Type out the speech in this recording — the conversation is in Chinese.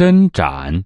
伸展。